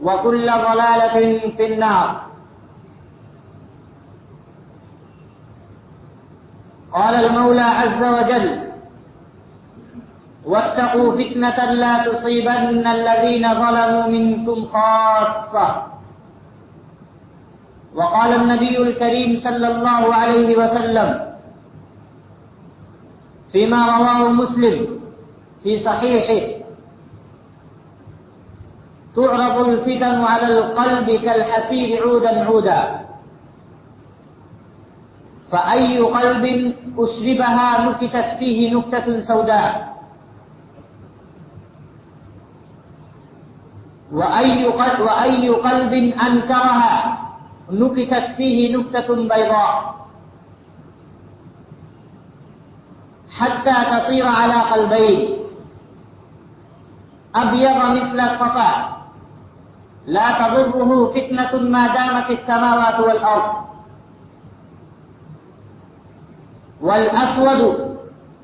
وكل ضلالة في النار قال المولى عز وجل، واتقوا فتنة لا تصيبن الذين ظلموا منكم خاصة. وقال النبي الكريم صلى الله عليه وسلم، فيما رواه مسلم في صحيحه. تعرض الفتن على القلب كالحسير عودا عودا. فأي قلب أشربها نكتت فيه نكتة سوداء. وأي قلب, وأي قلب أنكرها نكتت فيه نكتة بيضاء. حتى تطير على قلبين. أبيض مثل الصفا. لا تضره فتنة ما دامت السماوات والأرض. والأسود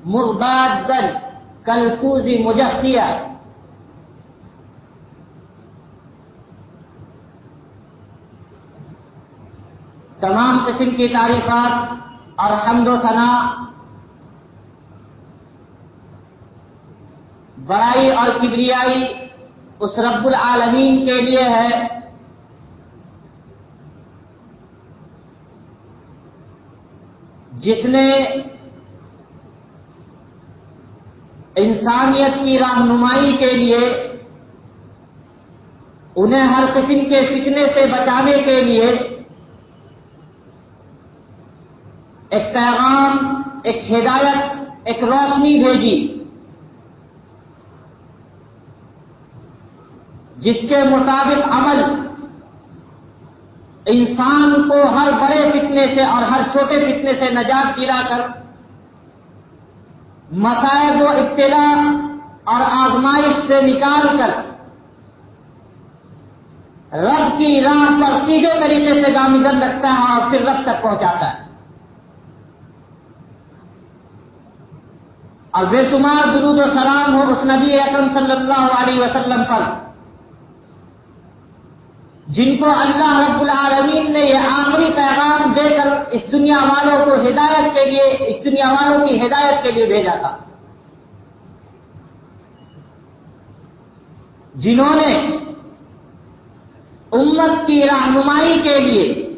مربادا كالكوز مجخيا تمام قسم کی تعریفات اور حمد و ثنا بڑائی اور کبریائی اس رب العالمین کے لیے ہے۔ جس نے انسانیت کی رہنمائی کے لیے، انہیں ہر قسم کے سیکھنے سے بچانے کے لیے ایک پیغام، ایک ہدایت، ایک روشنی بھیجی۔ جس کے مطابق عمل انسان کو ہر بڑے فتنے سے اور ہر چھوٹے فتنے سے نجات دلا کر مسائل و ابتلا اور آزمائش سے نکال کر رب کی راہ پر سیدھے طریقے سے گامزن رکھتا ہے اور پھر رب تک پہنچاتا ہے۔ اور بے شمار درود و سلام ہو اس نبی اکرم صلی اللہ علیہ وسلم پر۔ جن کو اللہ رب العالمین نے یہ آخری پیغام دے کر اس دنیا والوں کو ہدایت کے لیے، اس دنیا والوں کی ہدایت کے لیے بھیجا تھا۔ جنہوں نے امت کی رہنمائی کے لیے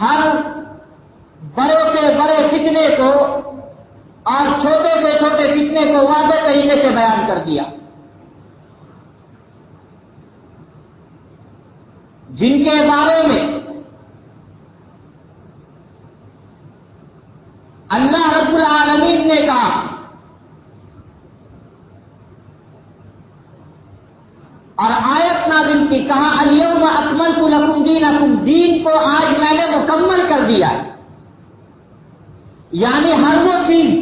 ہر بڑے سے بڑے فتنے کو اور چھوٹے سے چھوٹے فتنے کو واضح طریقے سے بیان کر دیا۔ جن کے بارے میں اللہ رب العالمین نے کہا، اور آیت نازل کی، کہا، اليوم اکمل لکم دینکم، دین کو آج میں نے مکمل کر دیا یعنی ہر وہ چیز،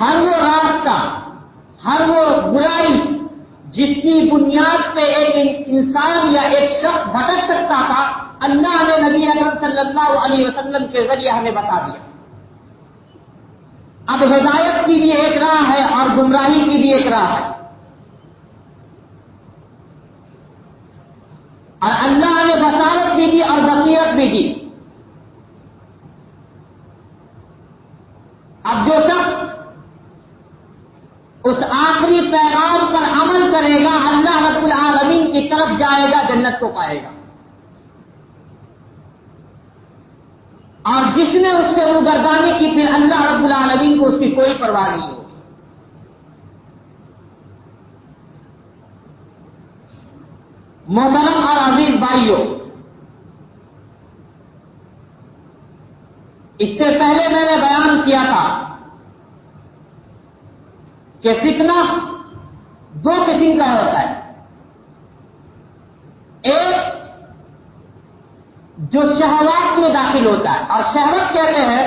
ہر وہ راستہ ہر وہ برائی جس کی بنیاد پہ ایک انسان یا ایک شخص بھٹک سکتا تھا، اللہ نے نبی اکرم صلی اللہ علیہ وسلم کے ذریعے ہمیں بتا دیا۔ اب ہدایت کی بھی ایک راہ ہے اور گمراہی کی بھی ایک راہ ہے۔ اور اللہ نے بصارت بھی دی اور بصیرت بھی دی۔ اب جو شخص اس آخری پیغام پر عمل کرے گا، اللہ رب العالمین کی طرف جائے گا، جنت کو پائے گا۔ اور جس نے اس سے روگردانی کی، پھر اللہ رب العالمین کو اس کی کوئی پرواہ نہیں ہوگی۔ محترم اور عزیز بھائیوں اس سے پہلے میں نے بیان کیا تھا کہ فتنہ دو قسم کا ہوتا ہے۔ ایک جو شہوات میں داخل ہوتا ہے، اور شہوت کہتے ہیں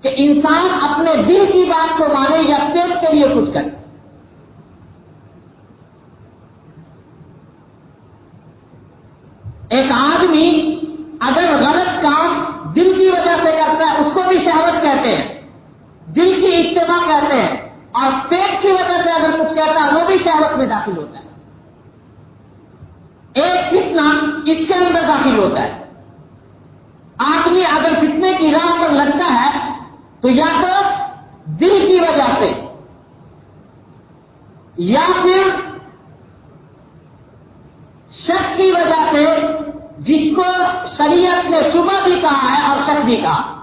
کہ انسان اپنے دل کی بات کو مانے یا پیٹ کے لیے کچھ کرے۔ ایک آدمی اگر غلط کام دل کی وجہ سے کرتا ہے، اس کو بھی شہوت کہتے ہیں۔ دل کی اجتماع کہتے ہیں۔ اور پیٹ کی وجہ سے اگر کچھ کہتا ہے، وہ بھی شہوت میں داخل ہوتا ہے۔ ایک فتنا اس کے اندر داخل ہوتا ہے۔ آدمی اگر فتنے کی راہ پر لگتا ہے، تو یا تو دل کی وجہ سے، یا پھر شک کی وجہ سے، جس کو شریعت نے صبح بھی کہا ہے اور شک بھی کہا۔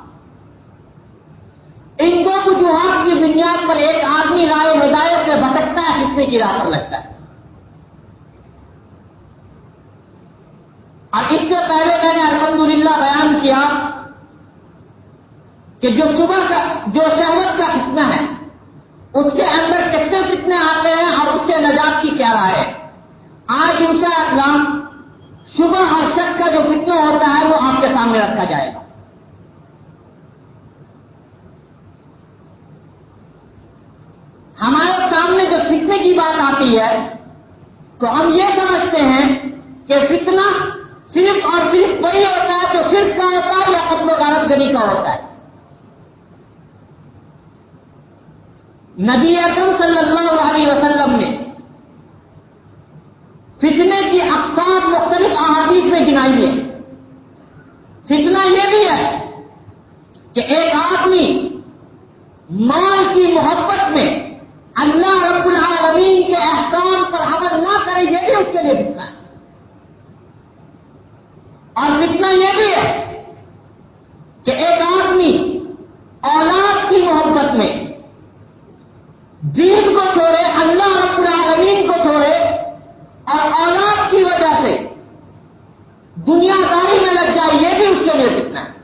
ان دو وجوہات کی بنیاد پر ایک آدمی رائے ہدایت سے بھٹکتا ہے فتنے کی راہ پر لگتا ہے؟ اور اس سے پہلے میں نے الحمدللہ بیان کیا کہ جو صبح کا، جو شہوت کا فتنہ ہے، اس کے اندر کتنے فتنے آتے ہیں اور اس سے نجات کی کیا رائے ہے؟ آج انشاء اللہ صبح اور شک کا جو فتنہ ہوتا ہے، وہ آپ کے سامنے رکھا جائے گا ہمارے سامنے جو فتنے کی بات ہے، تو ہم یہ سمجھتے ہیں کہ فتنہ صرف اور صرف وہی ہوتا ہے جو صرف کا ہوتا ہے یا قتل و غارت گری کا ہوتا ہے۔ نبی اکرم صلی اللہ علیہ وسلم نے فتنے کی اقسام مختلف احادیث میں گنائی ہے فتنہ یہ بھی ہے کہ ایک آدمی مال کی محبت میں اللہ رب العالمین کے احکام پر عمل نہ کرے یہ بھی اس کے لیے فتنہ ہے۔ اور فتنہ یہ بھی ہے کہ ایک آدمی اولاد کی محبت میں دین کو چھوڑے، اللہ رب العالمین کو چھوڑے اور اولاد کی وجہ سے دنیا داری میں لگ جائے، یہ بھی اس کے لیے فتنہ ہے۔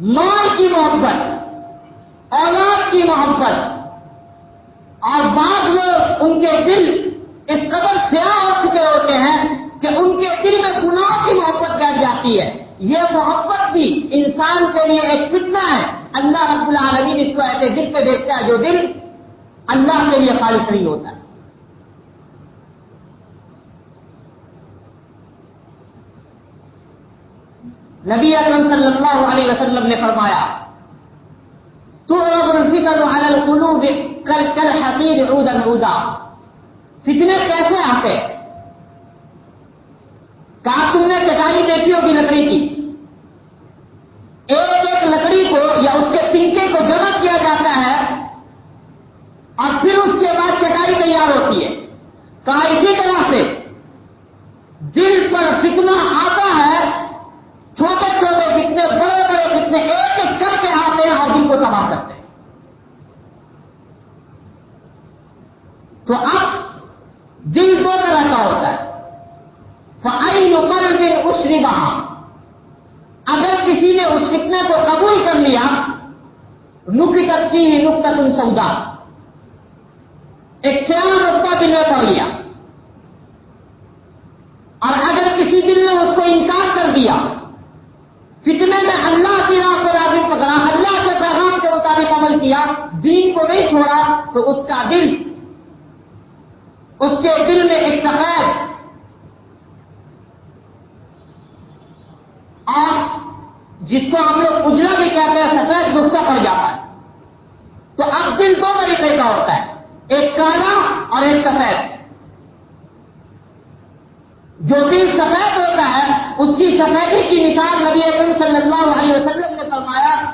مال کی محبت، اولاد کی محبت۔ اور بعض لوگ ان کے دل اس قدر سیاہ ہو چکے ہوتے ہیں کہ ان کے دل میں گناہ کی محبت بیٹھ جاتی ہے۔ یہ محبت بھی انسان کے لیے ایک فتنہ ہے۔ اللہ رب العالمین اس کو ایسے دل پہ دیکھتا ہے جو دل اللہ کے لیے خالص نہیں ہوتا ہے نبی اکرم صلی اللہ علیہ وسلم نے فرمایا تو الفکر على القلوب کل کل حقیر عودا عودا. فتنے کیسے آتے؟ کہا، تم نے چٹائی دیکھی ہوگی لکڑی کی۔ ایک ایک لکڑی کو یا اس کے تنکے کو جمع کیا جاتا ہے اور پھر اس کے بعد چٹائی تیار ہوتی ہے۔ کہا، اسی طرح سے دل پر فتنہ آتا ہے چھوٹے چھوٹے فتنے بڑے بڑے فتنے ایک ایک کر کے آتے ہیں اور دل کو تباہ کرتے ہیں پیدا ہوتا ہے فعین نقل دن اسری بہا اگر کسی نے اس فتنے کو قبول کر لیا نکی تکتی ہی نقطہ تم سودا ایک سیاح نقطہ دل میں پڑھ لیا اور اگر کسی دل نے اس کو انکار کر دیا فتنے میں اللہ کی راہ کو راغب پکڑا اللہ کے پیغام کے مطابق عمل کیا دین کو نہیں چھوڑا تو اس کا دل اس کے دل میں ایک سفید اور جس کو ہم لوگ اجلا بھی کہتے ہیں سفید گفتہ پڑ جاتا ہے تو اب دل دو طریقے کا ہوتا ہے ایک کالا اور ایک سفید جو دل سفید ہوتا ہے اس کی سفیدی کی مثال نبی اکرم صلی اللہ علیہ وسلم نے فرمایا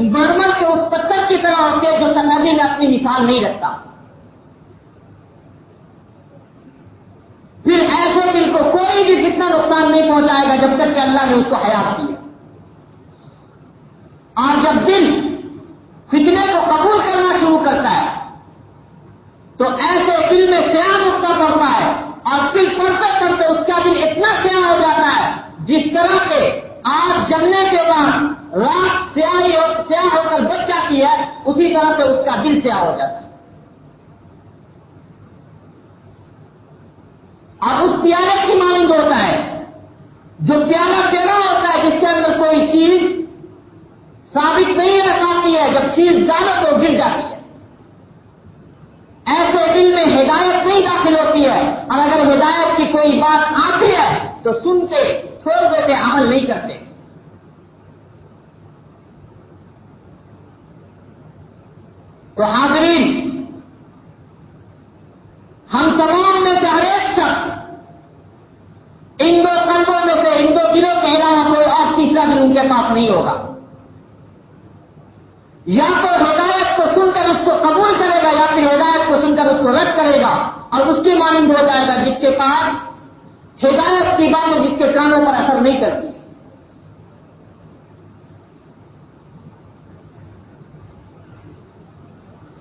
مرمر کے اس پتھر کی طرح ہوتے جو سفیدی میں اپنی مثال نہیں رکھتا۔ پھر ایسے دل کو کوئی بھی کتنا نقصان نہیں پہنچائے گا جب تک کہ اللہ نے اس کو حیات کیا۔ اور جب دل فتنے کو قبول کرنا شروع کرتا ہے تو ایسے دل میں سیاح نقطہ پڑتا ہے اور پھر پڑھتے پڑھتے اس کا دل اتنا سیاہ ہو جاتا ہے جس طرح سے آگ جلنے کے بعد رات سیاہی سیاہ ہو کر بچ جاتی ہے اسی طرح سے ہو جاتا ہے۔ اس پیارے کی مانند ہوتا ہے۔ جو پیارا پیڑا ہوتا ہے جس کے اندر کوئی چیز ثابت نہیں رہ پاتی ہے، جب چیز زیادہ تو گر جاتی ہے۔ ایسے دل میں ہدایت نہیں داخل ہوتی ہے۔ اور اگر ہدایت کی کوئی بات آتی ہے تو سنتے، چھوڑ دیتے، عمل نہیں کرتے تو حاضرین ہم تمام میں سے ہر ایک شخص ان دو قلبوں میں سے ان دو دلوں کے علاوہ کوئی اور تیسرا دن ان کے پاس نہیں ہوگا یا تو ہدایت کو سن کر اس کو قبول کرے گا یا پھر ہدایت کو سن کر اس کو رد کرے گا اور اس کی مانند ہو جائے گا جس کے پاس ہدایت کی بات جس کے کانوں پر اثر نہیں کرتی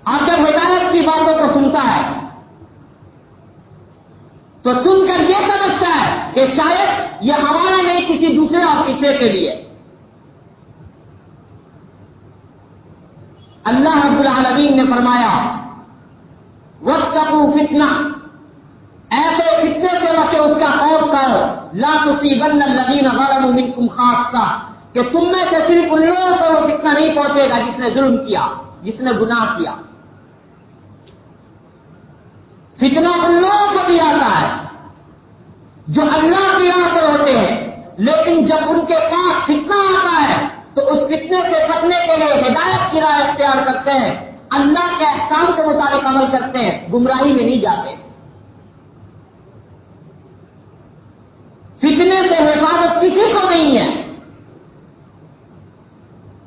اور جب ہدایت کی باتوں کو سنتا ہے تو سن کر یہ سمجھتا ہے کہ شاید یہ ہمارا نہیں، کسی دوسرے اور کے لیے۔ اللہ رب العالمین نے فرمایا وقت فتنا ایسے فتنے سے بچے اس کا خوف کرو لا تصیبن الذین ظلموا منکم خاصہ کہ تم میں سے صرف ان لوگوں کو وہ فتنہ نہیں پہنچے گا جس نے ظلم کیا، جس نے گناہ کیا۔ فتنہ ان لوگوں کو بھی آتا ہے، جو اللہ کی راہ پر ہوتے ہیں۔ لیکن جب ان کے پاس فتنہ آتا ہے، تو اس فتنے سے بچنے کے لیے ہدایت کی راہ اختیار کرتے ہیں۔ اللہ کے احکام کے مطابق عمل کرتے ہیں، گمراہی میں نہیں جاتے۔ فتنے سے حفاظت کسی کو نہیں ہے۔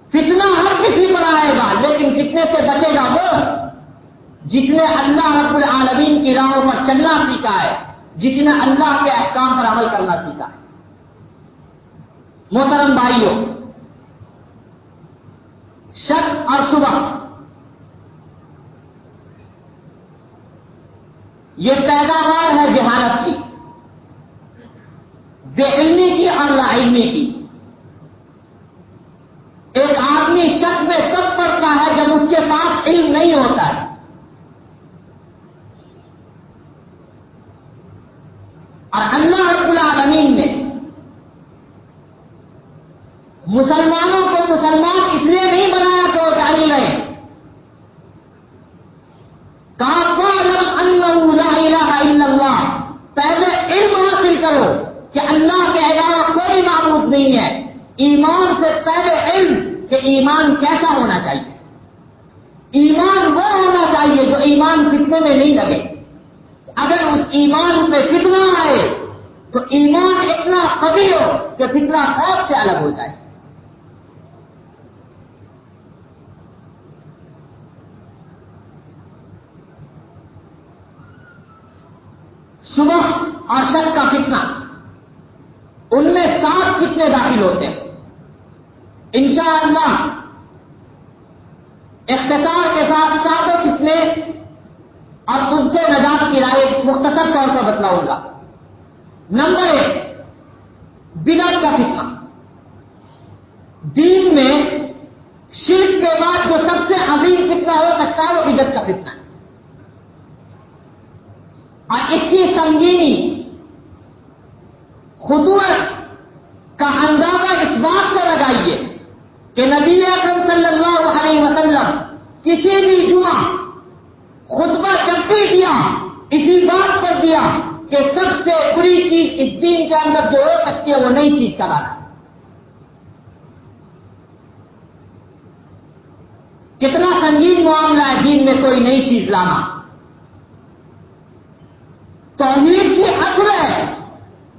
فتنہ ہر کسی پر آئے گا، لیکن فتنے سے بچے گا وہ۔ جس نے اللہ رب العالمین کی راہوں پر چلنا سیکھا ہے، جس نے اللہ کے احکام پر عمل کرنا سیکھا ہے۔ محترم بھائیوں شک اور صبح، یہ پیداوار ہے جہالت کی، بے علمی کی اور لا علمی کی۔ ایک آدمی شک میں تب پڑتا ہے جب اس کے پاس علم نہیں ہوتا ہے؟ اور اللہ رب العالمین نے مسلمانوں کو مسلمان اس لیے نہیں بنایا کہ وہ جاری رہے کافا لم اللہ پہلے علم حاصل کرو کہ اللہ کے علاوہ کوئی معبود نہیں ہے۔ ایمان سے پہلے علم کہ ایمان کیسا ہونا چاہیے۔ ایمان وہ ہونا چاہیے جو ایمان فتنے میں نہیں لگے۔ اگر اس ایمان پہ فتنا آئے، تو ایمان اتنا قوی ہو کہ فتنا خوف سے الگ ہو جائے۔ صبح اور شک کا فتنہ، ان میں سات فتنے داخل ہوتے ہیں۔ انشاءاللہ، اختصار کے ساتھ ساتوں فتنے اور ان سے نجات کی رائے مختصر طور پر بتلاؤں گا۔ نمبر ایک، بنا کا فتنہ۔ دین میں شرک کے بعد جو سب سے عظیم فتنہ ہو سکتا ہے وہ بدت کا فتنہ ہے۔ اور اس کی سنگینی خطوط کا اندازہ اس بات سے لگائیے کہ نبی اکرم صلی اللہ علیہ وسلم کسی بھی جمعہ خطبہ جب بھی دیا اسی بات پر دیا کہ سب سے بری چیز اس دین کے اندر جو ہو سکتی ہے وہ نئی چیز کرانا کتنا سنگین معاملہ ہے دین میں کوئی نئی چیز لانا۔ توحید کی اصل ہے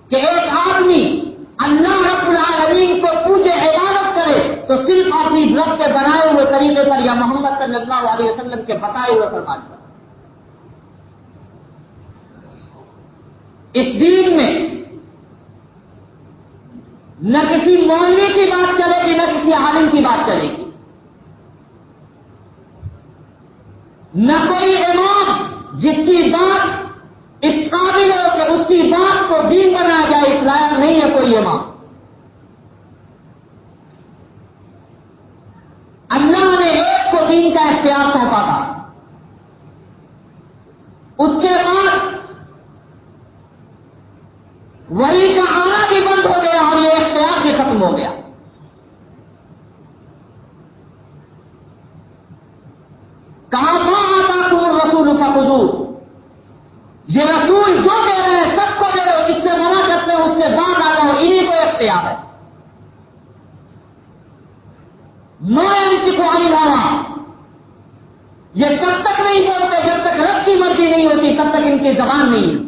کہ ایک آدمی اللہ رب العالمین کو پوجے عبادت کرے، تو صرف اپنی رب کے بنائے ہوئے طریقے پر یا محمد صلی اللہ علیہ وسلم کے بتائے ہوئے فرمان پر اس دین میں نہ کسی مولوی کی بات چلے گی، نہ کسی عالم کی بات چلے گی۔ نہ کوئی امام جس کی بات اس قابل ہو کہ اس کی بات کو دین بنایا جائے، اس لائق نہیں ہے کوئی امام۔ اللہ نے ایک کو دین کا اختیار سونپا تھا۔ اس کے بعد وہی کا آنا بھی بند ہو گیا اور یہ اختیار بھی ختم ہو گیا۔ کہاں تھا آتا تم رسول کا حضور یہ رسول جو کہہ رہے ہیں، سب کو دے رہے اس سے منع کرتے ہیں، اس سے بعد آ رہا ہو انہیں کو اختیار ہے۔ میں ان کی کو آنا یہ تب تک نہیں بولتے جب تک رب کی مرضی نہیں ہوتی، تب تک ان کی زبان نہیں۔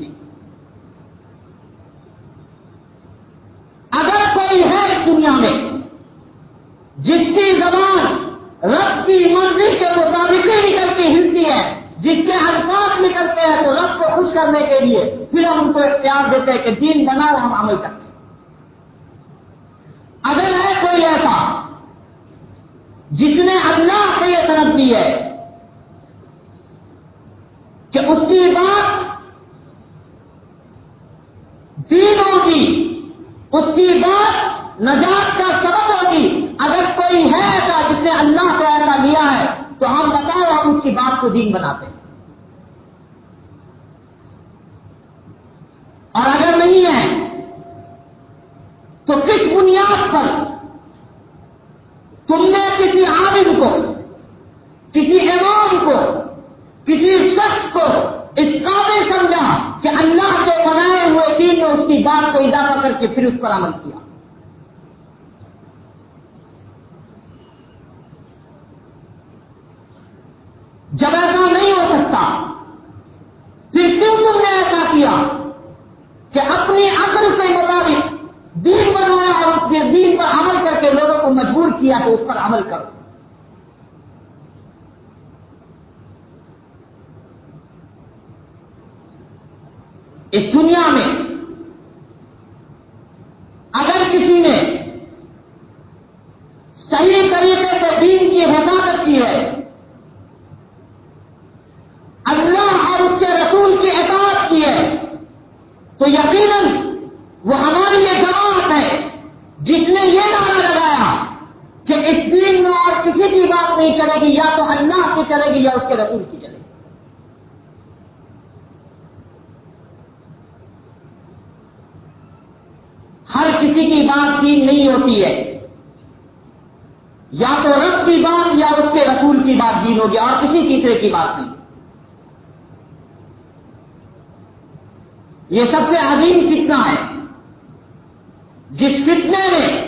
ہوتی دنیا میں جس کی زبان رب کی مرضی کے مطابق ہی نکلتی ہلتی ہے جس کے الفاظ نکلتے ہیں تو رب کو خوش کرنے کے لیے پھر ہم کو اختیار دیتے ہیں کہ دین بنا ہم عمل کرتے ہیں۔ اگر ہے کوئی ایسا جس نے اللہ سے یہ سنت دی ہے کہ اس کی بات دین ہوگی اس کی بات نجات کا سبب ہوگی۔ اگر کوئی ہے ایسا جس نے اللہ سے ایسا لیا ہے تو ہم بتاؤ ہم اس کی بات کو دین بناتے ہیں۔ اور اگر نہیں ہے تو کس بنیاد پر تم نے کسی عالم کو، کسی امام کو، کسی شخص کو اس قابل سمجھا کہ اللہ کے بنائے ہوئے دین نے اس کی بات کو اضافہ کر کے پھر اس پر عمل کیا؟ جب ایسا نہیں ہو سکتا، پھر کیوں تم نے ایسا کیا؟ کہ اپنی عقل کے مطابق دین بنایا اور اس نے دین پر عمل کر کے لوگوں کو مجبور کیا تو اس پر عمل کرو۔ اس دنیا میں اگر کسی نے صحیح طریقے سے دین کی حفاظت کی ہے تو یقیناً وہ ہماری یہ جماعت ہے جس نے یہ نعرہ لگایا کہ اس دین میں اور کسی کی بات نہیں چلے گی، یا تو اللہ کی چلے گی یا اس کے رسول کی چلے گی۔ ہر کسی کی بات دین نہیں ہوتی ہے۔ یا تو رب کی بات یا اس کے رسول کی بات دین ہوگی اور کسی تیسرے کی بات نہیں۔ یہ سب سے عظیم فتنہ ہے۔ جس فتنے میں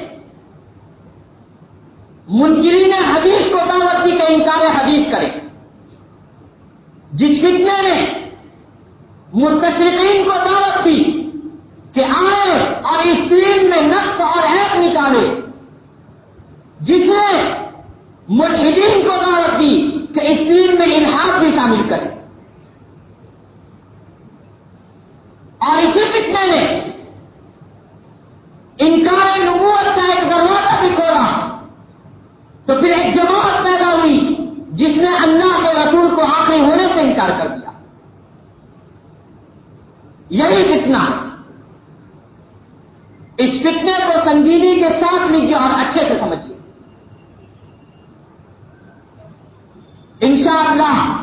منکرین حدیث کو دعوت کی کہ انکار حدیث کرے۔ جس فتنے میں مستشرقین کو دعوت دی کہ آئے اور اس دین میں نقص اور ایپ نکالے۔ جس نے ملحدین کو دعوت دی کہ اس دین میں الحاظ بھی شامل کرے۔ اور اسی فتنے نے انکار نبوت کا ایک دروازہ بھی کھولا۔ تو پھر ایک جماعت پیدا ہوئی، جس نے اللہ کے رسول کو آخری ہونے سے انکار کر دیا۔ یہی فتنہ۔ اس فتنے کو سنجیدگی کے ساتھ لیجیے اور اچھے سے سمجھیے۔ انشاءاللہ،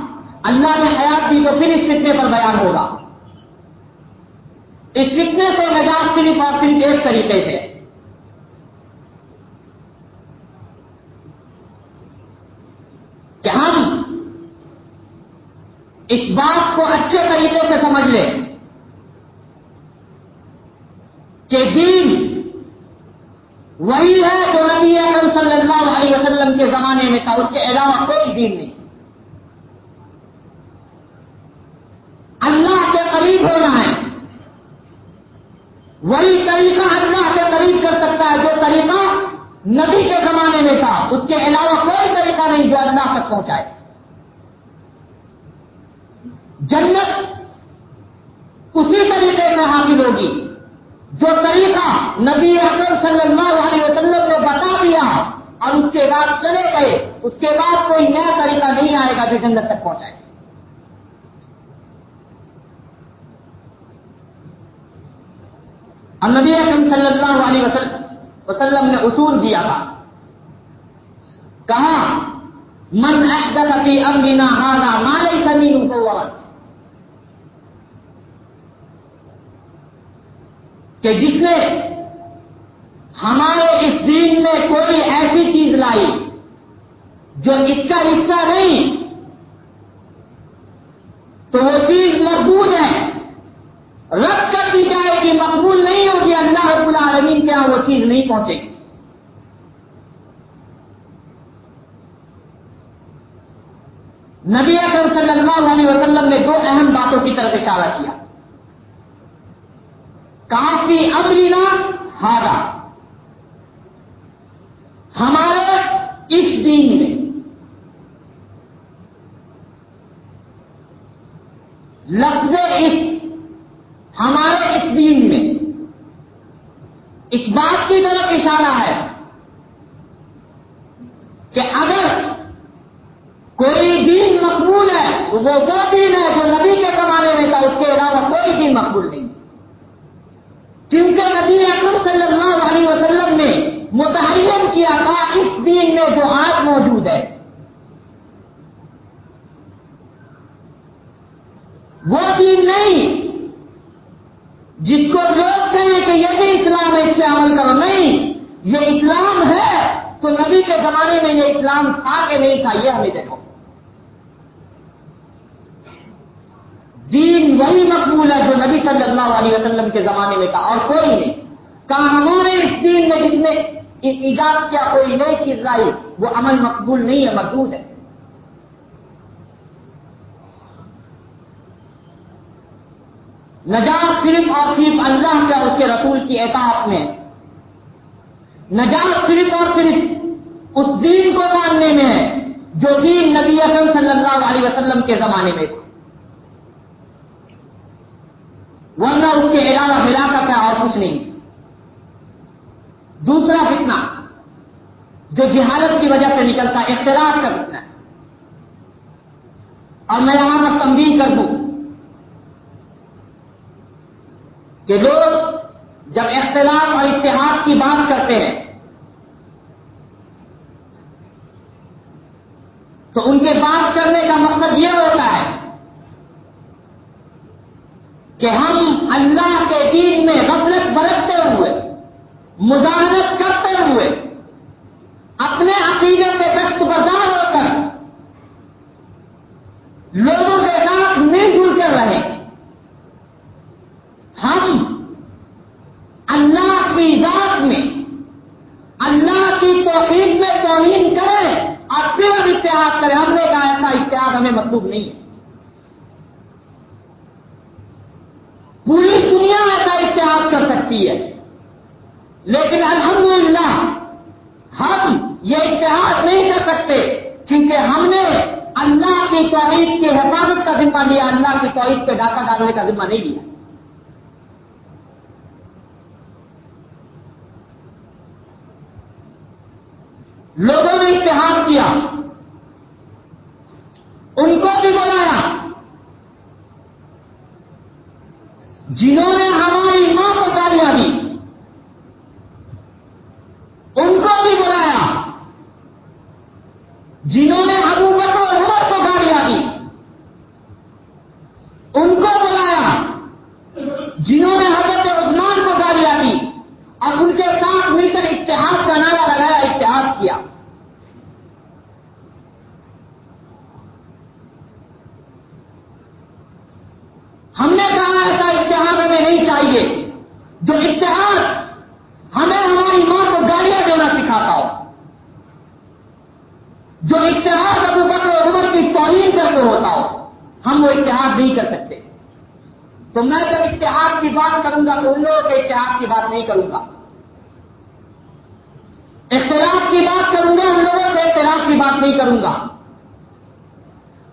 اللہ اللہ نے حیات دی تو پھر اس فتنے پر بیان ہوگا۔ اس فتنے سے نجات صرف اور صرف ایک طریقے سے۔ کہ ہم اس بات کو اچھے طریقے سے سمجھ لیں کہ دین وہی ہے جو نبی اکرم صلی اللہ علیہ وسلم کے زمانے میں تھا، اس کے علاوہ کوئی دین نہیں۔ اللہ کے قریب ہونا ہے۔ وہی طریقہ اللہ کے قریب کر سکتا ہے، جو طریقہ نبی کے زمانے میں تھا۔ اس کے علاوہ کوئی طریقہ نہیں جو اللہ تک پہنچائے۔ جنت اسی طریقے سے حاصل ہوگی۔ جو طریقہ نبی اکرم صلی اللہ علیہ وسلم نے بتا دیا اور اس کے بعد چلے گئے، اس کے بعد کوئی نیا طریقہ نہیں آئے گا جو جنت تک پہنچائے۔ اور نبی اکرم صلی اللہ علیہ وسلم نے اصول دیا تھا۔ کہا، من احدث فی امرنا هذا ما ليس منه فهو کہ جس نے ہمارے اس دین میں کوئی ایسی چیز لائی جو اس کا حصہ نہیں، تو وہ چیز مقبول ہے۔ رد کر دی جائے گی، مقبول نہیں ہوگی، اللہ رب العالمین کے یہاں وہ چیز نہیں پہنچے گی۔ نبی اکرم صلی اللہ علیہ وسلم نے دو اہم باتوں کی طرف اشارہ کیا۔ کافی امرینا ہارا ہمارے اس دین میں لفظ اس ہمارے اس دین میں اس بات کی طرف اشارہ ہے کہ اگر کوئی دین مقبول ہے، تو وہ وہ دین ہے جو نبی کے زمانے میں تھا، اس کے علاوہ کوئی دین مقبول نہیں۔ کیونکہ نبی اکرم صلی اللہ علیہ وسلم نے متعین کیا تھا اس دین میں جو آج موجود ہے۔ وہ دین نہیں جس کو لوگ کہیں کہ یہ بھی اسلام ہے، اس پہ عمل کرو۔ نہیں، یہ اسلام ہے۔ تو نبی کے زمانے میں یہ اسلام تھا کہ نہیں تھا، یہ ہمیں دیکھو۔ دین وہی مقبول ہے جو نبی صلی اللہ علیہ وسلم کے زمانے میں تھا، اور کوئی نہیں۔ کہا ہمارے اس دین میں جس نے ایجاد کیا، کوئی نئی چیز لائی وہ عمل مقبول نہیں ہے، مردود ہے۔ نجات صرف اور صرف اللہ کا اس کے رسول کی اعتاف میں۔ نجات صرف اور صرف اس دین کو ماننے میں ہے جو دین نبی اکرم صلی اللہ علیہ وسلم کے زمانے میں تھا۔ ورنہ اس کے علاوہ ہلاکت ہے اور کچھ نہیں۔ دوسرا فتنہ جو جہالت کی وجہ سے نکلتا ہے اختلاف کا فتنہ ہے۔ اور میں یہاں پر تنبیہ کر دوں۔ کہ لوگ جب اختلاف اور اتحاد کی بات کرتے ہیں، تو ان کے بات کرنے کا مقصد یہ ہوتا ہے کہ ہم اللہ کے دین میں غفلت برتتے ہوئے، مزاحمت کرتے ہوئے، اپنے عقیدے سے دست بردار ہو کر لوگوں کے ساتھ مل جل کر رہے ہم اللہ کی ذات میں اللہ کی توحید میں توہین کریں، اور پھر اتحاد کریں۔ ہم نے کہا ایسا اتحاد ہمیں مطلوب نہیں ہے۔ پوری دنیا ایسا اتحاد کر سکتی ہے۔ لیکن الحمدللہ، ہم یہ اتحاد نہیں کر سکتے، کیونکہ ہم نے اللہ کی توحید کی حفاظت کا ذمہ لیا، اللہ کی توحید پہ ڈاکہ ڈالنے کا ذمہ نہیں لیا۔ لوگوں نے اتحاد کیا، ان کو بھی بلایا۔ جنہوں نے ہماری ماں کو گالیاں دی، ان کو بھی بلایا۔ جنہوں نے ابو بکر عمر کو گالیاں دی، ان کو بلایا جنہوں نے حضرت عثمان کو گالیاں دی اور ان کے ساتھ مل کر اتحاد کا نعرہ لگایا اتحاد کیا ہم نے کہا ایسا اتحاد ہمیں نہیں چاہیے جو اتحاد ہمیں ہماری ماں کو گالیاں دینا سکھاتا ہو جو اتحاد ابو بکر اور عمر کی توہین کر کے ہوتا ہو ہم وہ اتحاد نہیں کر سکتے تو میں جب اتحاد کی بات کروں گا تو ان لوگوں کے اتحاد کی بات نہیں کروں گا اختلاف کی بات کروں گا ان لوگوں کے اختلاف کی بات نہیں کروں گا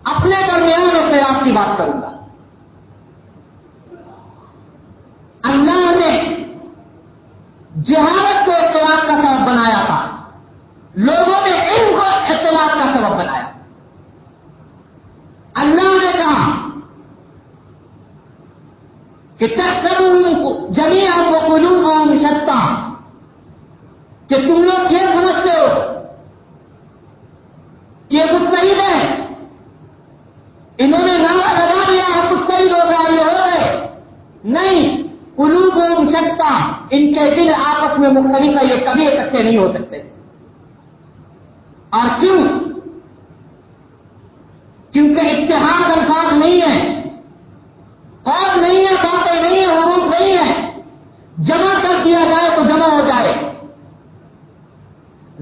اپنے درمیان اختلاف کی بات کروں گا اللہ نے جہالت کو اختلاف کا سبب بنایا تھا لوگوں نے علم کو اختلاف کا سبب بنایا اللہ نے کہا کہ تک جمی آپ کو قلوب ہوں سکتا کہ تم لوگ یہ سمجھتے ہو کہ یہ مستحد ہے انہوں نے نعرہ لگا دیا ہم مستحد ہو گئے یہ ہو گئے نہیں قلوب ہوں سکتا ان کے دل آپس میں مختلف ہے یہ کبھی اکٹھے نہیں ہو سکتے اور کیوں؟ کیونکہ اتحاد الفاظ نہیں ہے اور نہیں ہے، باتیں نہیں ہے حروف نہیں ہے جمع کر دیا جائے تو جمع ہو جائے۔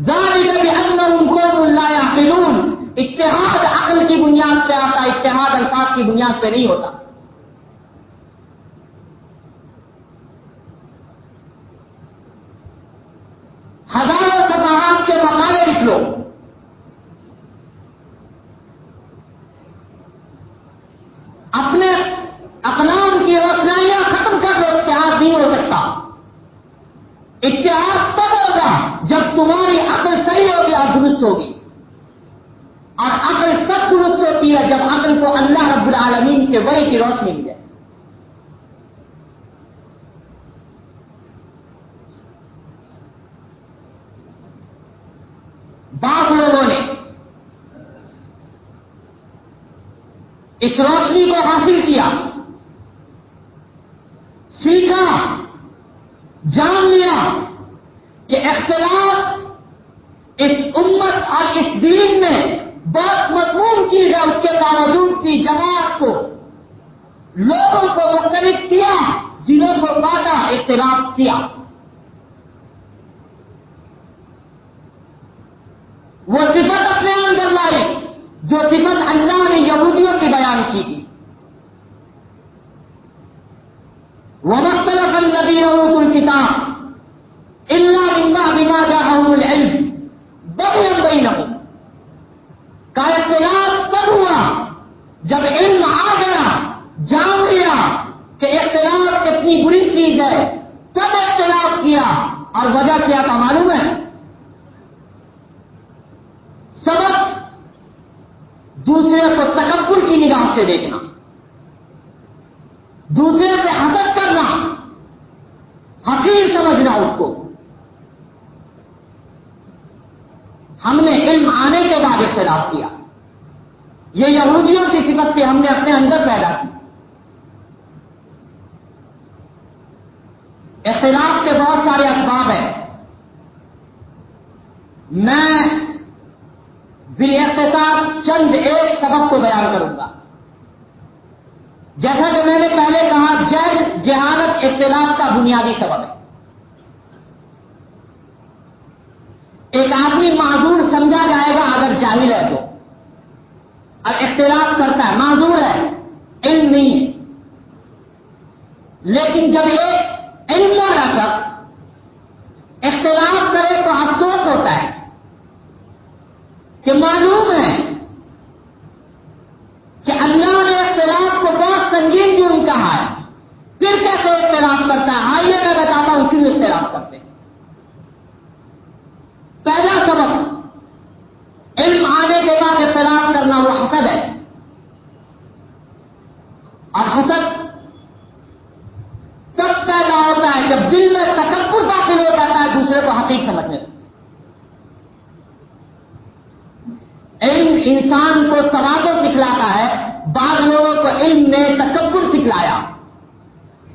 ظاہر کبھی اندر ان کو لایا قلون اتحاد عقل کی بنیاد پہ آتا، اتحاد الفاظ کی بنیاد پہ نہیں ہوتا ہزاروں صفحات کے مقالے لکھ لو اپنے اقلام کی روشنائیاں ختم کر دو اتحاد نہیں ہو سکتا اتحاد تب ہوگا جب تمہاری عقل صحیح ہوگی اور درست ہوگی اور عقل تب درست ہوتی ہے جب عقل کو اللہ رب العالمین کے وحی کی روشنی ملے بعض لوگوں نے اس روشنی کو حاصل کیا سیکھا جان لیا کہ اختلاف اس امت اور اس دین میں بہت مضمون چیز ہے اس کے باوجود کی جماعت کو لوگوں کو مختلف کیا جنہوں کو بادہ اختلاف کیا وہ صفت اپنے اندر لائی جو صفت اللہ نے یہودیوں کی بیان کی تھی وہ مختلف النبی ابو کتاب اللہ بما بما جاءهم العلم بغيا بينهم کا اختلاف تب ہوا جب علم آ گیا، جان لیا کہ اختلاف کتنی بری چیز ہے، تب اختلاف کیا اور وجہ کیا تھا معلوم ہے؟ سبق دوسرے کو تکبر کی نگاہ سے دیکھنا، دوسرے سے حسد کرنا، حقیر سمجھنا اس کو۔ ہم نے علم آنے کے بعد اختلاف کیا۔ یہ یہودیوں کی صفت سے ہم نے اپنے اندر پیدا کی۔ اختلاف کے بہت سارے اسباب ہیں۔ میں بل چند ایک سبب کو بیان کروں گا۔ جیسا کہ میں نے پہلے کہا، جیل، جہالت، اختلاف کا بنیادی سبب ہے۔ ایک آدمی معذور سمجھا جائے گا، اگر جاہل ہے تو۔ اختلاف کرتا ہے، معذور ہے، علم نہیں ہے۔ لیکن جب ایک علم والا شخص اختلاف کرے تو افسوس ہوتا ہے کہ معلوم ہے کہ اللہ نے اختلاف کو بہت سنگین کیوں کہا ہے۔ پھر کیسے اختلاف کرتا ہے؟ آئیے میں بتاتا ہوں کیوں اختلاف کرتے ہیں پہلا سبق علم آنے کے بعد اختلاف کرنا وہ حسد ہے اور حسد جب دل میں تکبر داخل ہو جاتا ہے دوسرے کو حقیق سمجھنے لگتا علم انسان کو سوادوں سکھلاتا ہے، بعض لوگوں کو علم نے تکبر سکھلایا۔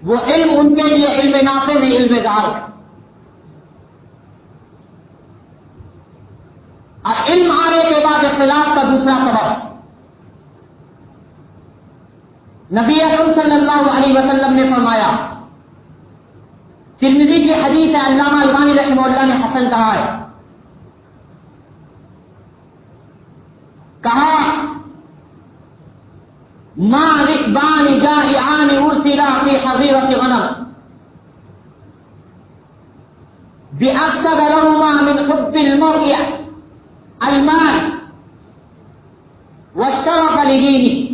وہ علم ان کے لیے علم نافے نہیں، علم دار اور علم آنے کے بعد اختلاف کا دوسرا سبب۔ نبی اکرم صلی اللہ علیہ وسلم نے فرمایا ترمذی کی حدیث ہے، علامہ البانی رحمہ اللہ نے حسن کہا ہے۔ کہا ماں رقبان جائعان ارسلا فی حضیرت غنم. بأفسد لهما من حب المرء المال والشرف لدينه۔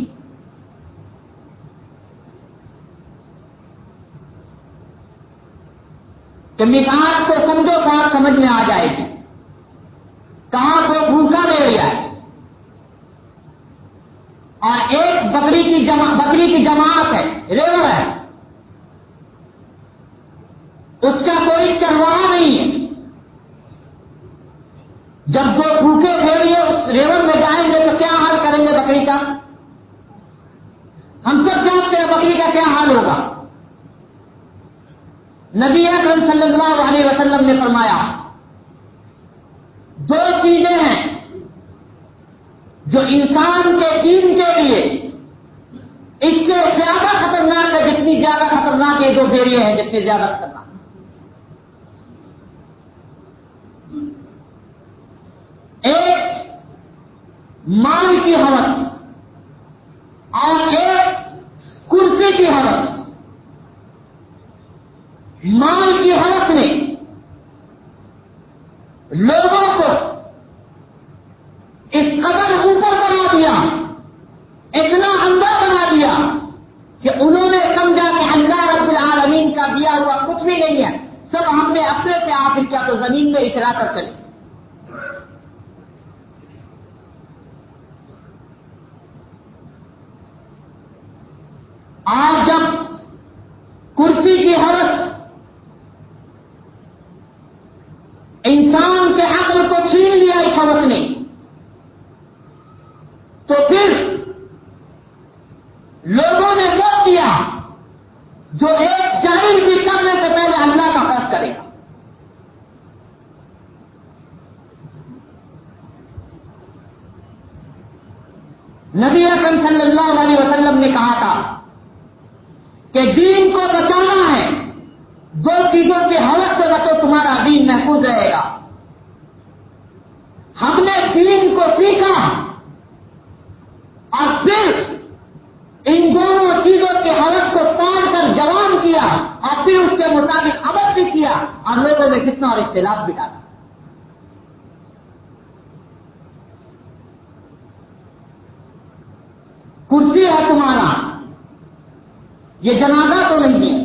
کہ مثال کو سمجھو بات سمجھ میں آ جائے گی۔ کہاں کو بھوکا دے رہا ہے۔ اور ایک بکری کی جما، بکری کی جماعت ہے، ریور ہے۔ اس کا کوئی چرواہ نہیں ہے۔ جب دو بھوکے بھیڑیے اس ریور میں جائیں گے تو کیا حال کریں گے بکری کا؟ ہم سب جانتے ہیں بکری کا کیا حال ہوگا۔ نبی اکرم صلی اللہ علیہ وسلم نے فرمایا، دو چیزیں ہیں جو انسان کے دین کے لیے اس سے زیادہ خطرناک ہے جتنی زیادہ خطرناک یہ دو بیریے ہیں، جتنی زیادہ خطرناک۔ ایک، مال کی حوث اور ایک کرسی کی حوث مال کی حوث نے لوگوں کو اس قدر اوپر بنا دیا اتنا اندر بنا دیا کہ انہوں نے سمجھا کہ اللہ رب العالمین کا دیا ہوا کچھ بھی نہیں ہے سب ہم نے اپنے سے آخر کیا تو زمین میں اترا کر چلے آج جب کرسی کی حرت انسان کے عقل کو چھین لیا اس حوث نے تو پھر لوگوں نے وہ کیا جو ایک جاہر بھی کرنے سے پہلے اللہ کا فرض کرے گا نبی اکرم صلی اللہ علیہ وسلم نے کہا تھا کہ دین کو بچانا ہے دو چیزوں کی حوث سے بچو تمہارا دین محفوظ رہے گا ہم نے دین کو سیکھا اور پھر ان دونوں چیزوں کی حوث کو پاڑ کر جوان کیا اور پھر اس کے مطابق عمل بھی کیا اور لوگوں میں کتنا اور اختلاف بھی ڈالا۔ کرسی ہے تمہارا۔ یہ جنازہ تو نہیں ہے۔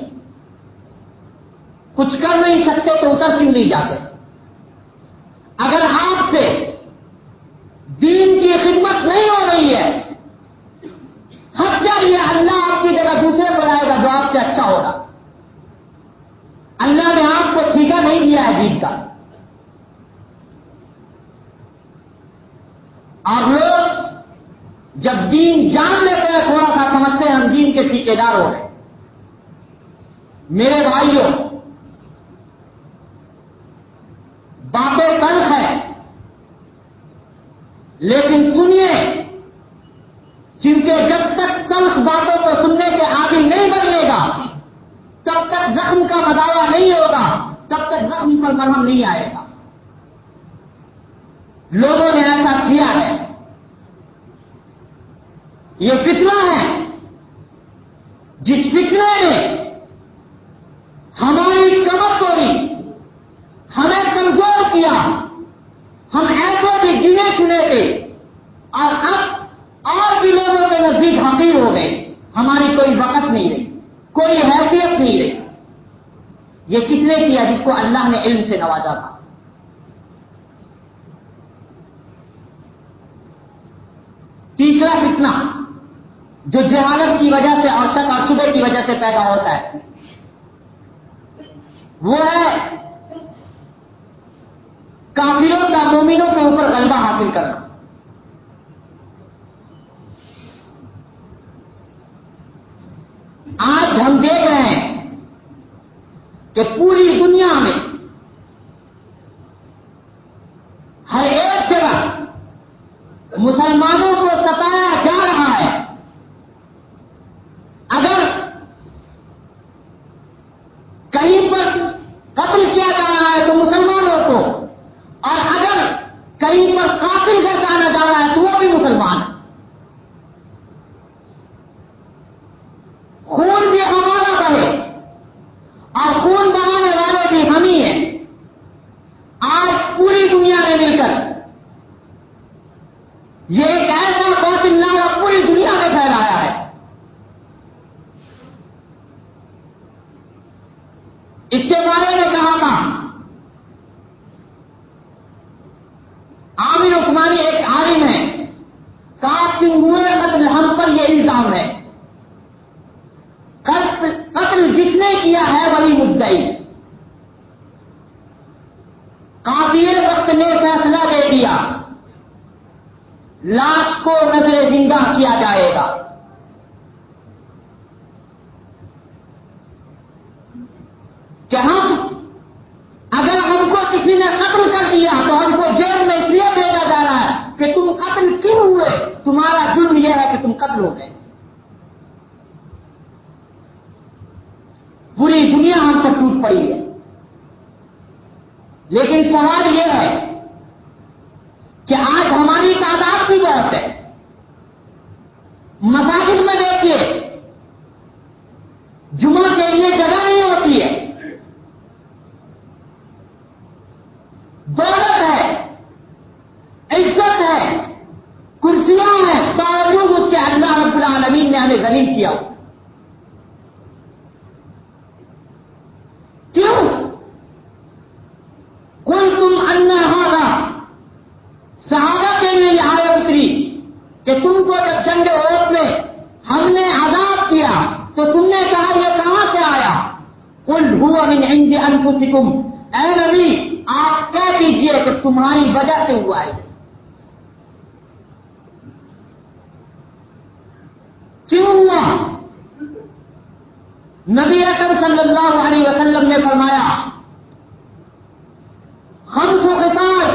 کچھ کر نہیں سکتے تو اتر کیوں نہیں جاتے اگر آپ سے دین کی خدمت نہیں ہو رہی ہے ہٹ جائیے اللہ آپ کی جگہ دوسرے کو لائے گا جو آپ سے اچھا ہوگا اللہ نے آپ کو ٹھیکا نہیں دیا ہے دین کا اور لوگ جب دین جان لیتے ہیں تھوڑا سا سمجھتے ہیں ہم دین کے ٹھیکے دار ہو رہے ہیں میرے بھائیوں باتیں تلخ ہے لیکن سنیے کیونکہ جب تک تلخ باتوں کو سننے کے آگے نہیں بدلے گا تب تک زخم کا بداوا نہیں ہوگا تب تک زخم پر مرہم نہیں آئے گا لوگوں نے ایسا کیا ہے یہ فتنہ ہے جس فتنے نے ہماری کمر توڑی ہمیں کمزور کیا ہم ایسے بھی گنے چنے تھے اور اب اور بھی لوگوں کے نزدیک حقیر ہو گئے ہماری کوئی وقت نہیں رہی کوئی حیثیت نہیں رہی یہ کس نے کیا جس کو اللہ نے علم سے نوازا تھا؟ تیسرا کتنا جو جہالت کی وجہ سے اور شک اور صبح کی وجہ سے پیدا ہوتا ہے، وہ ہے کافروں کا، مومنوں کے اوپر غلبہ حاصل کرنا۔ آج ہم دیکھ رہے ہیں کہ پوری دنیا میں ہر ایک جگہ مسلمانوں کو ستایا جا رہا ہے اگر کہیں پر قتل کیا جا رہا ہے تو مسلمانوں کو اور اگر کہیں پر قاتل کر جانا جا رہا ہے تو وہ بھی مسلمان ہے خون بھی ہمارا بڑھے اور خون بنانے والے بھی ہم ہی ہیں آج پوری دنیا میں مل کر یہ ایک ایسا باطل نارا پوری دنیا میں پھیلایا ہے اس کے بارے میں کہا تھا عامر عثمانی ایک عالم ہے کہا چنگوئے قتل ہم پر یہ الزام ہے قتل جس نے کیا ہے وہی مدعی کافی وقت نے فیصلہ دے دیا لاش کو نظر زندہ کیا جائے گا۔ کہ ہم اگر ہم کو کسی نے قتل کر دیا تو ہم کو جیل میں اس لیے بھیجا جا رہا ہے کہ تم قتل کیوں ہوئے؟ تمہارا جرم یہ ہے کہ تم قتل ہو گئے۔ پوری دنیا ہم سے ٹوٹ پڑی ہے۔ لیکن سوال یہ ہے کہ آج ہماری تعداد بھی بہت ہے۔ مساجد میں دیکھیے، جمعہ کے لیے جگہ نہیں ہوتی ہے۔ دولت ہے، عزت ہے، کرسیاں ہیں، باوجود اس کے اللہ رب العالمین نے ہمیں غریب کیا کیوں کل تم انہا صحابہ کے لیے یہ آئے اتری کہ تم کو جب جنگ عورت میں ہم نے آزاد کیا تو تم نے کہا یہ کہاں سے آیا کل ہوا من انفسکم اے نبی، آپ کہہ دیجیے کہ تمہاری وجہ سے ہوا ہے۔ کیوں ہوا؟ نبی اکرم صلی اللہ علیہ وسلم نے فرمایا ہم سو خطار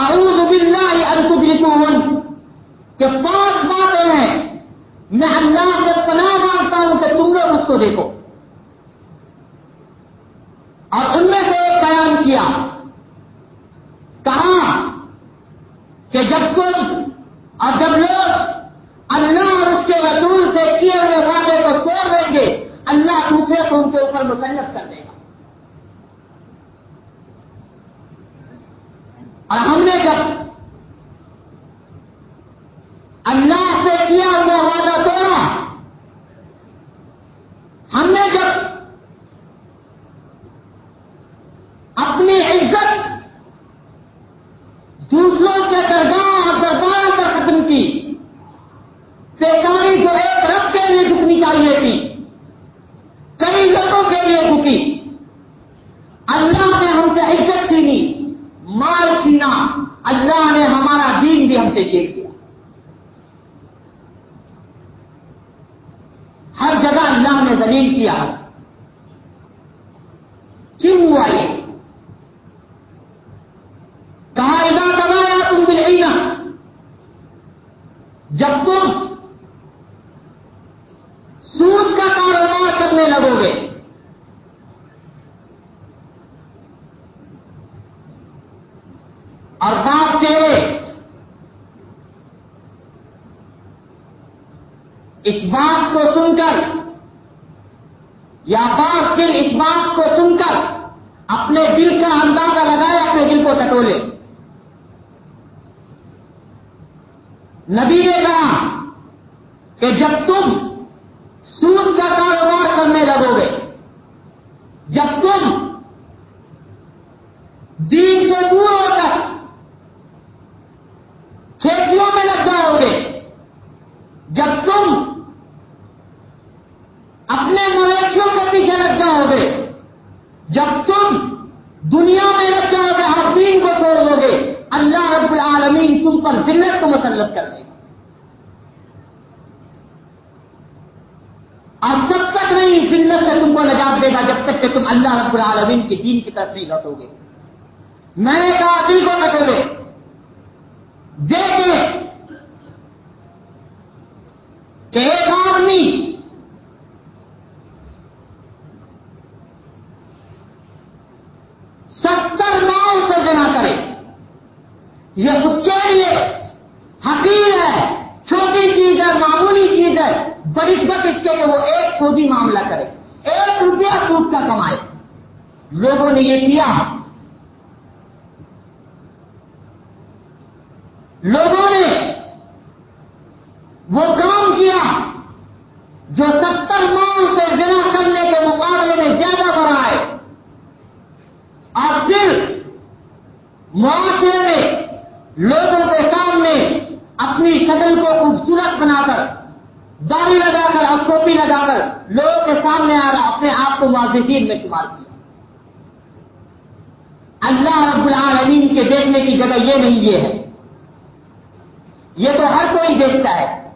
اعوذ باللہ ان تدرکوہن، کہ پانچ باتیں ہیں۔ میں اللہ سے پناہ مانگتا ہوں کہ تم لوگ اس کو دیکھو اور ان میں سے ایک بیان کیا کہا کہ جب تم اور جب لوگ اللہ اور اس کے رسول سے کیے ہوئے وعدے کو توڑ دیں گے اللہ دوسرے کو ان کے اوپر مسلط کر دے گا اور ہم نے جب اللہ سے کیا ہوا وعدہ توڑا ہم نے جب اپنی عزت دوسروں کے درگاہ اور دربار پر ختم کی بیکاری جو ایک رب کے لیے جھکنی چاہیے تھی کئی لوگوں کے لیے جھکی اللہ نے ہم سے عزت چھینی مال چھینا اللہ نے ہمارا دین بھی ہم سے چھین دیا ہر جگہ اللہ نے زلیل کیا ہے کیوں ہوا یہ کہا ادا کرایا تم بل جب تم سود کا کاروبار کرنے لگو گے اور بات چہرے اس بات کو سن کر یا بات پھر اس بات کو سن کر اپنے دل کا اندازہ لگائے، اپنے دل کو ٹٹولے۔ نبی نے کہا کہ جب تم سود کا کاروبار کرنے لگو گے، جب تم دین سے دور ہو کر کھیتیوں میں لگ جاؤ گے جب تم اپنے مویشیوں کے پیچھے لگ جاؤ گے جب تم دنیا میں رکھ جاؤ گے ہر دین کو چھوڑ دو گے اللہ رب العالمین تم پر ذلت کو مسلط کر دے گا۔ اور جب تک نہیں ذلت سے تم کو نجات دے گا، جب تک کہ تم اللہ رب العالمین کے دین کی طرف نہیں لوٹو گے۔ میں نے کہا دل کو کٹورے دیکھیں کہ ایک آدمی ستر ناؤ سے جنا کرے یہ اس کے لیے حقیر ہے چھوٹی چیز ہے معمولی چیز ہے بنسبت اس کے کہ وہ ایک سودی معاملہ کرے۔ ایک روپیہ سود کا کمائے۔ لوگوں نے یہ کیا۔ لوگوں نے وہ کام کیا جو ستر ماہ سے جنا کرنے کے مقابلے میں زیادہ بڑا ہے۔ اور پھر معاشرے میں لوگوں کے سامنے اپنی شکل کو خوبصورت بنا کر داری لگا کر اور ٹوپی لگا کر لوگوں کے سامنے آ رہا اپنے آپ کو معذین میں شمار کیا۔ اللہ رب العالمین کے دیکھنے کی جگہ یہ نہیں، یہ ہے۔ یہ تو ہر کوئی دیکھتا ہے۔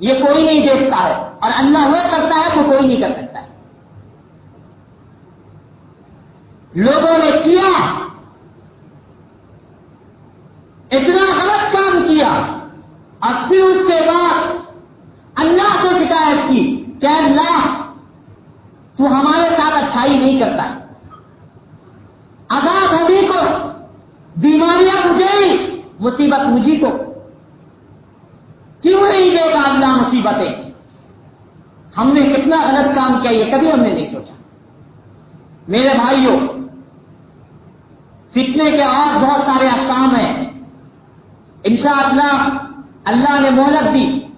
یہ کوئی نہیں دیکھتا ہے۔ اور اللہ وہ کرتا ہے تو کوئی نہیں کر سکتا ہے۔ لوگوں نے کیا؟ اتنا غلط کام کیا۔ اور پھر اس کے بعد کی کہ اللہ تو ہمارے ساتھ اچھائی نہیں کرتا۔ آزاد ہونے کو بیماریاں مجھے مصیبت مجھے کو کیوں نہیں دے گا اللہ مصیبتیں؟ ہم نے کتنا غلط کام کیا، یہ کبھی ہم نے نہیں سوچا۔ میرے بھائیوں، فتنے کے اور بہت سارے احکام ہیں۔ انشاءاللہ اللہ اللہ نے مہلت دی۔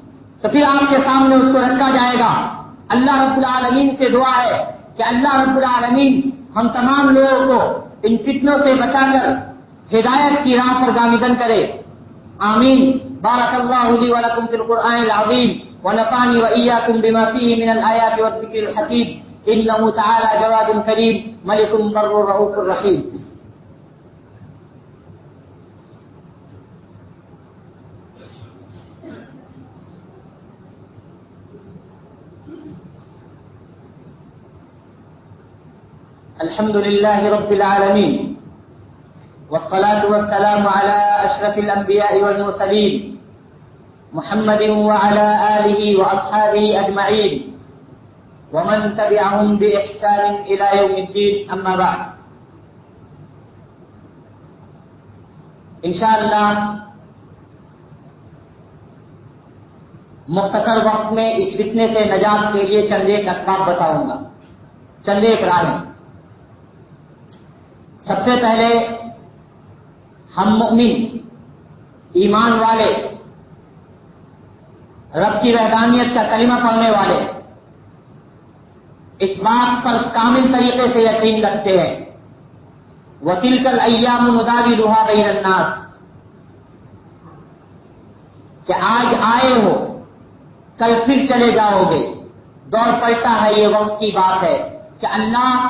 تو پھر آپ کے سامنے اس کو رکھا جائے گا۔ اللہ رب العالمین سے دعا ہے کہ اللہ رب العالمین ہم تمام لوگوں کو ان فتنوں سے بچا کر ہدایت کی راہ پر گامدن کرے۔ آمین۔ بارك الله لي ولكم في القرآن العظيم ونفعني وإياكم بما فيه من الآيات والذكر الحكيم إنه تعالى جواد كريم ملك بر رؤوف رحيم الحمد لله رب العالمين، والصلاة والسلام على أشرف الأنبياء والمرسلين، محمد وعلى آله وأصحابه أجمعين، ومن تبعهم بإحسان إلى يوم الدين، أما بعد. انشاءاللہ مختصر وقت میں اس فتنے سے نجات کے لیے چند ایک اسباب بتاؤں گا۔ چند ایک رائے۔ سب سے پہلے ہم مؤمن، ایمان والے، رب کی وحدانیت کا کلمہ پڑھنے والے، اس بات پر کامل طریقے سے یقین رکھتے ہیں۔ وکیل کل ایام مداوی روحا بین الناس۔ کہ آج آئے ہو، کل پھر چلے جاؤ گے۔ دور پڑتا ہے یہ وقت کی بات ہے کہ اللہ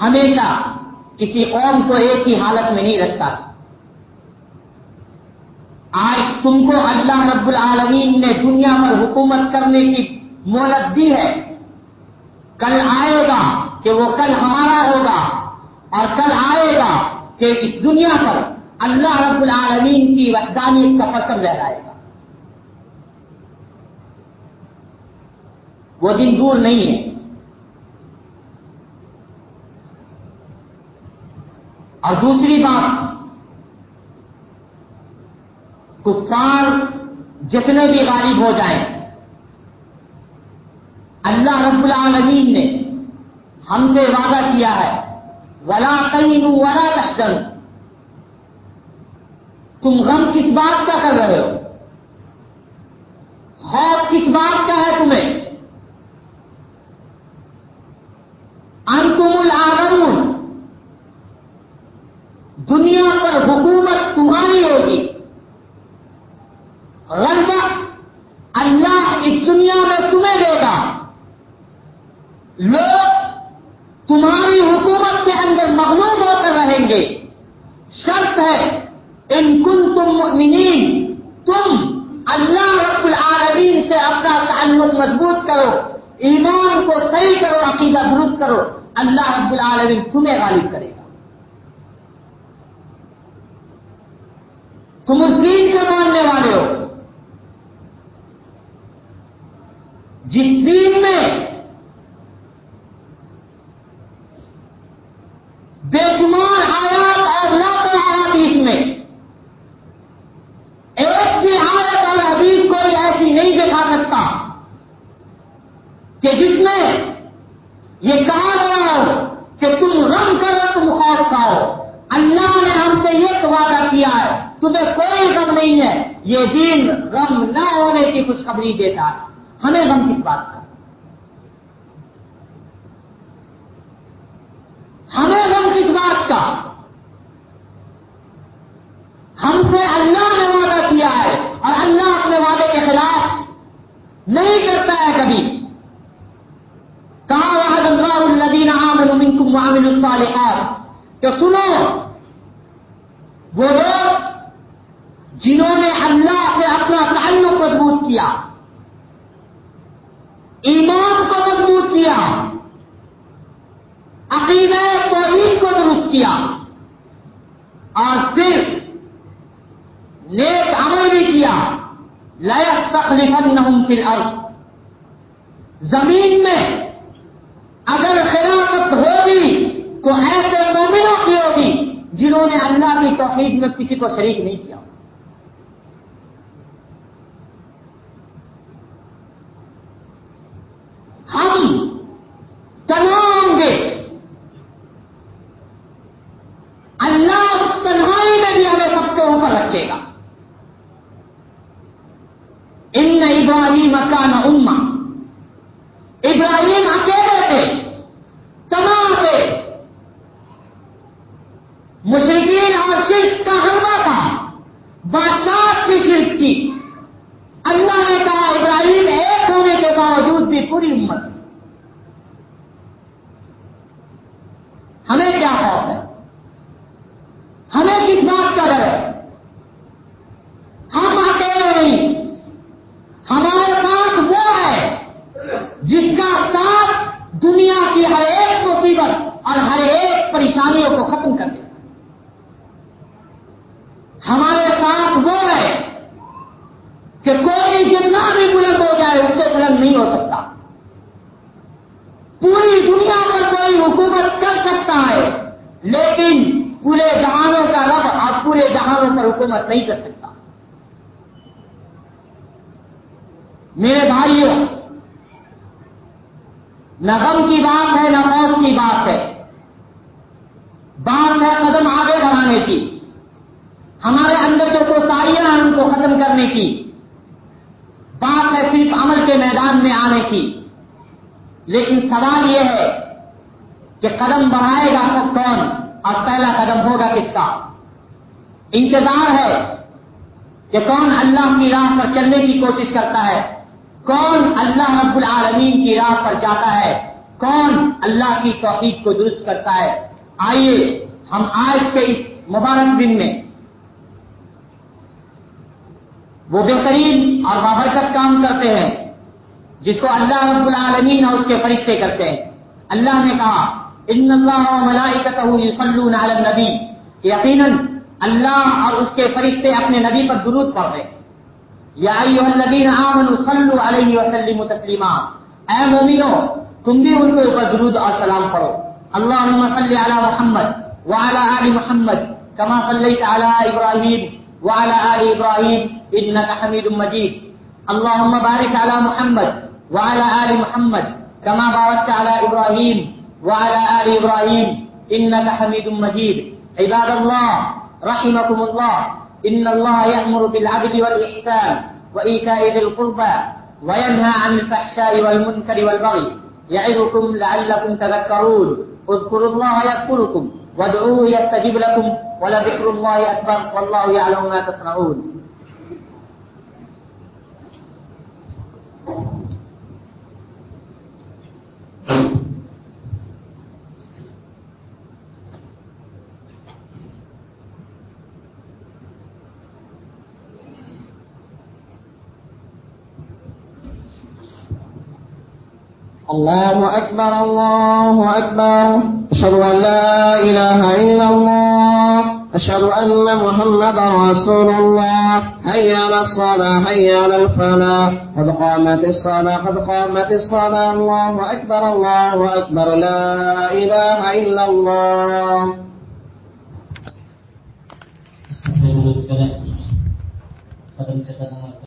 ہمیشہ کسی قوم کو ایک ہی حالت میں نہیں رکھتا۔ آج تم کو اللہ رب العالمین نے دنیا پر حکومت کرنے کی مہلت دی ہے۔ کل آئے گا کہ وہ کل ہمارا ہوگا اور کل آئے گا کہ اس دنیا پر اللہ رب العالمین کی وحدانیت کا پسند لہرائے گا۔ وہ دن دور نہیں ہے۔ اور دوسری بات کفار جتنے بھی غالب ہو جائیں، اللہ رب العالمین نے ہم سے وعدہ کیا ہے، ولا تین ولا تحزن تم غم کس بات کا کر رہے ہو؟ خوف کس بات کا ہے تمہیں انتم العالمون دنیا پر حکومت تمہاری ہوگی غلبہ اللہ اس دنیا میں تمہیں دے گا لوگ تمہاری حکومت کے اندر مغلوب ہو کر رہیں گے شرط ہے ان کن تم مؤمنین تم اللہ رب العالمین سے اپنا تعلق مضبوط کرو، ایمان کو صحیح کرو، عقیدہ درست کرو، اللہ رب العالمین تمہیں غالب کرے گا۔ تم اس دین کے ماننے والے ہو جس دین میں بے شمار آیات اور لاکھوں آیات میں ایک بھی آیت اور حدیث کوئی ایسی نہیں دکھا سکتا کہ جس میں یہ کہا گیا ہو کہ تم رنگ کرو تم خوف کھاؤ اللہ نے ہم سے یہ وعدہ کیا ہے تمہیں کوئی غم نہیں ہے یہ دین غم نہ ہونے کی خوشخبری دیتا ہے۔ ہمیں غم کس بات کا ہمیں غم کس بات کا ہم سے اللہ نے وعدہ کیا ہے اور اللہ اپنے وعدے کے خلاف نہیں کرتا ہے کبھی۔ کہا وحد اللہ الدین عامن منکم وعمل الصالحات۔ کہ سنو، وہ لوگ جنہوں نے اللہ سے اپنا تعلق مضبوط کیا، ایمان کو مضبوط کیا، عقیدہ توحید کو درست کیا، اور پھر نیک عمل بھی کیا۔ لائق تخلیفت نہ پھر زمین میں اگر خلافت ہوگی تو ایسے مومنوں کی ہوگی جنہوں نے اللہ کی توحید میں کسی کو شریک نہیں کیا ہم تمام گے اللہ تنہائی میں بھی ہمیں سب کے اوپر رکھے گا ان ابراہیم مکان اما ابراہیم اکیلے تھے تمام تھے مشرقین اور شرک کا حملہ تھا بادشاہ کی شرک کی اللہ نے کہا ابراہیم ایک ہونے کے باوجود بھی پوری امت ہمیں کیا خوف ہے ہمیں کس بات کا ڈر ہے ہم اکیلے نہیں ہمارے پاس وہ ہے جس کا ساتھ دنیا کی ہر ایک مصیبت اور ہر ایک پریشانیوں کو ختم کر دے ہمارے ساتھ وہ ہے کہ کوئی جتنا بھی بلند ہو جائے اس سے بلند نہیں ہو سکتا پوری دنیا پر کوئی حکومت کر سکتا ہے لیکن پورے جہانوں کا رب اور پورے جہانوں پر حکومت نہیں کر سکتا میرے بھائیوں نہ غم کی بات ہے، نہ موت کی بات ہے۔ بات ہے قدم آگے بڑھانے کی۔ ہمارے اندر جو کوتاہیاں ہیں، ان کو ختم کرنے کی۔ بات ہے صرف عمل کے میدان میں آنے کی۔ لیکن سوال یہ ہے کہ قدم بڑھائے گا سب کون؟ اور پہلا قدم ہوگا کس کا؟ انتظار ہے کہ کون اللہ کی راہ پر چلنے کی کوشش کرتا ہے۔ کون اللہ رب العالمین کی راہ پر جاتا ہے؟ کون اللہ کی توحید کو درست کرتا ہے؟ آئیے، ہم آج کے اس مبارک دن میں وہ بہترین اور بابرکت کام کرتے ہیں، جس کو اللہ رب العالمین اور اس کے فرشتے کرتے ہیں۔ اللہ نے کہا، ان اللہ علی النبی، یقیناً اللہ اور اس کے فرشتے اپنے نبی پر درود پڑھ رہے یا ایوہ الذین آمنوا صلوا علیہ وسلم تسلیما اے مومنو تم بھی ان کے اوپر درود اور سلام پڑھو. اللہم صلی علی محمد وعلى آل محمد، كما صليت على إبراهيم وعلى آل إبراهيم، إنك حميد مجيد. اللهم بارك على محمد وعلى آل محمد، كما باركت على إبراهيم وعلى آل إبراهيم، إنك حميد مجيد. عباد الله، رحمكم الله. إن الله يأمر بالعدل والإحسان وإيتاء ذي القربى وينهى عن الفحشاء والمنكر والبغي يعظكم لعلكم تذكرون اذكروا الله يذكركم وادعوه يستجب لكم ولذكر الله أكبر والله يعلم ما تصنعون الله أكبر الله أكبر أشهد أن لا إله إلا الله أشهد أن محمد رسول الله حي على الصلاة حي على الفلاح قد قامت الصلاة قد قامت الصلاة الله أكبر الله أكبر لا إله إلا الله Sampai luruskan.